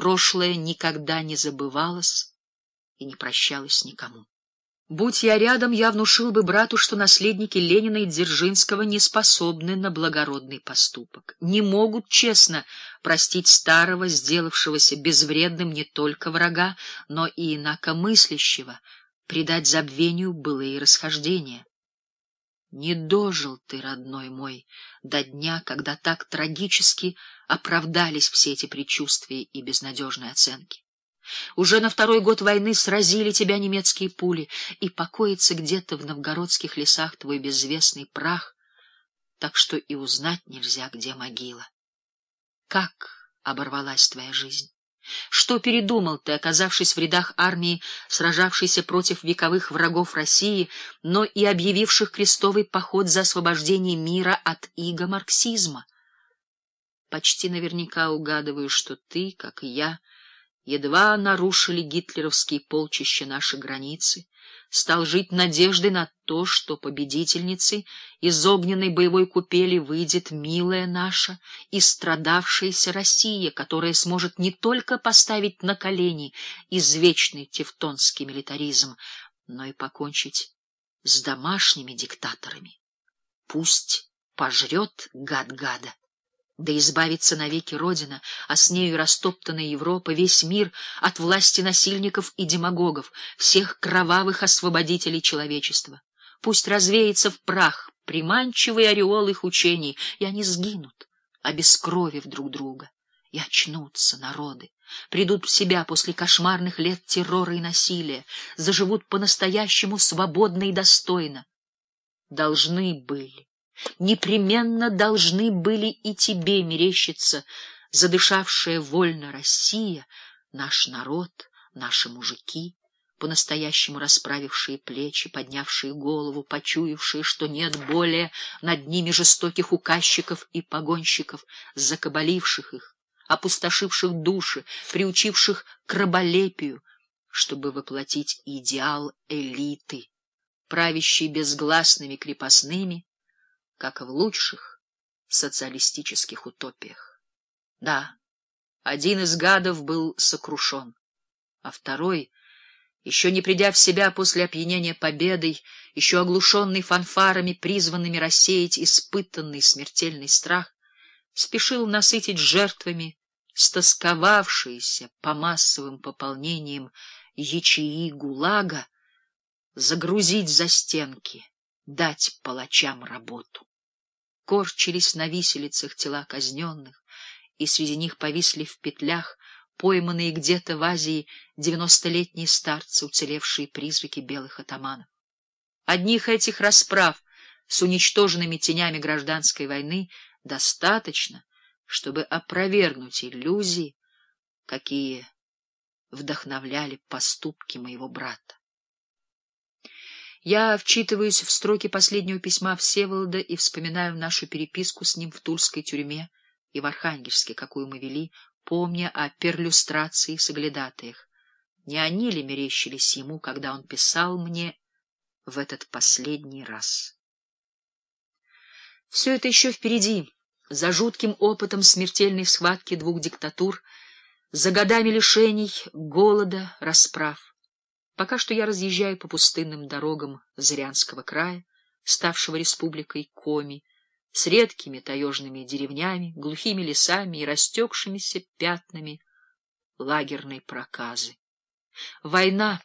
прошлое никогда не забывалось и не прощалось никому. Будь я рядом, я внушил бы брату, что наследники Ленина и Дзержинского не способны на благородный поступок, не могут честно простить старого, сделавшегося безвредным не только врага, но и инакомыслящего, предать забвению былые расхождения. Не дожил ты, родной мой, до дня, когда так трагически оправдались все эти предчувствия и безнадежные оценки. Уже на второй год войны сразили тебя немецкие пули, и покоится где-то в новгородских лесах твой безвестный прах, так что и узнать нельзя, где могила. Как оборвалась твоя жизнь? Что передумал ты, оказавшись в рядах армии, сражавшейся против вековых врагов России, но и объявивших крестовый поход за освобождение мира от иго марксизма? Почти наверняка угадываю, что ты, как и я, едва нарушили гитлеровские полчища наши границы, стал жить надеждой на то, что победительницей из огненной боевой купели выйдет милая наша и страдавшаяся Россия, которая сможет не только поставить на колени извечный тевтонский милитаризм, но и покончить с домашними диктаторами. Пусть пожрет гад гада да избавится навеки Родина, а с нею растоптанная Европа, весь мир от власти насильников и демагогов, всех кровавых освободителей человечества. Пусть развеется в прах приманчивый ореол их учений, и они сгинут, обескровив друг друга. И очнутся народы, придут в себя после кошмарных лет террора и насилия, заживут по-настоящему свободно и достойно. Должны были непременно должны были и тебе мерещиться задышавшая вольно Россия, наш народ, наши мужики, по-настоящему расправившие плечи, поднявшие голову, почуявшие, что нет более над ними жестоких указчиков и погонщиков, закабаливших их, опустошивших души, приучивших к раболепию, чтобы воплотить идеал элиты, правящей безгласными крепостными, как в лучших социалистических утопиях. Да, один из гадов был сокрушен, а второй, еще не придя в себя после опьянения победой, еще оглушенный фанфарами, призванными рассеять испытанный смертельный страх, спешил насытить жертвами стосковавшиеся по массовым пополнениям ячеи ГУЛАГа, загрузить за стенки, дать палачам работу корчились на виселицах тела казненных, и среди них повисли в петлях пойманные где-то в Азии девяностолетние старцы, уцелевшие призраки белых атаманов. Одних этих расправ с уничтоженными тенями гражданской войны достаточно, чтобы опровергнуть иллюзии, какие вдохновляли поступки моего брата. Я вчитываюсь в строки последнего письма Всеволода и вспоминаю нашу переписку с ним в Тульской тюрьме и в Архангельске, какую мы вели, помня о перлюстрации соглядатаях. Не они ли мерещились ему, когда он писал мне в этот последний раз? Все это еще впереди, за жутким опытом смертельной схватки двух диктатур, за годами лишений, голода, расправ. Пока что я разъезжаю по пустынным дорогам Зырянского края, ставшего республикой Коми, с редкими таежными деревнями, глухими лесами и растекшимися пятнами лагерной проказы. Война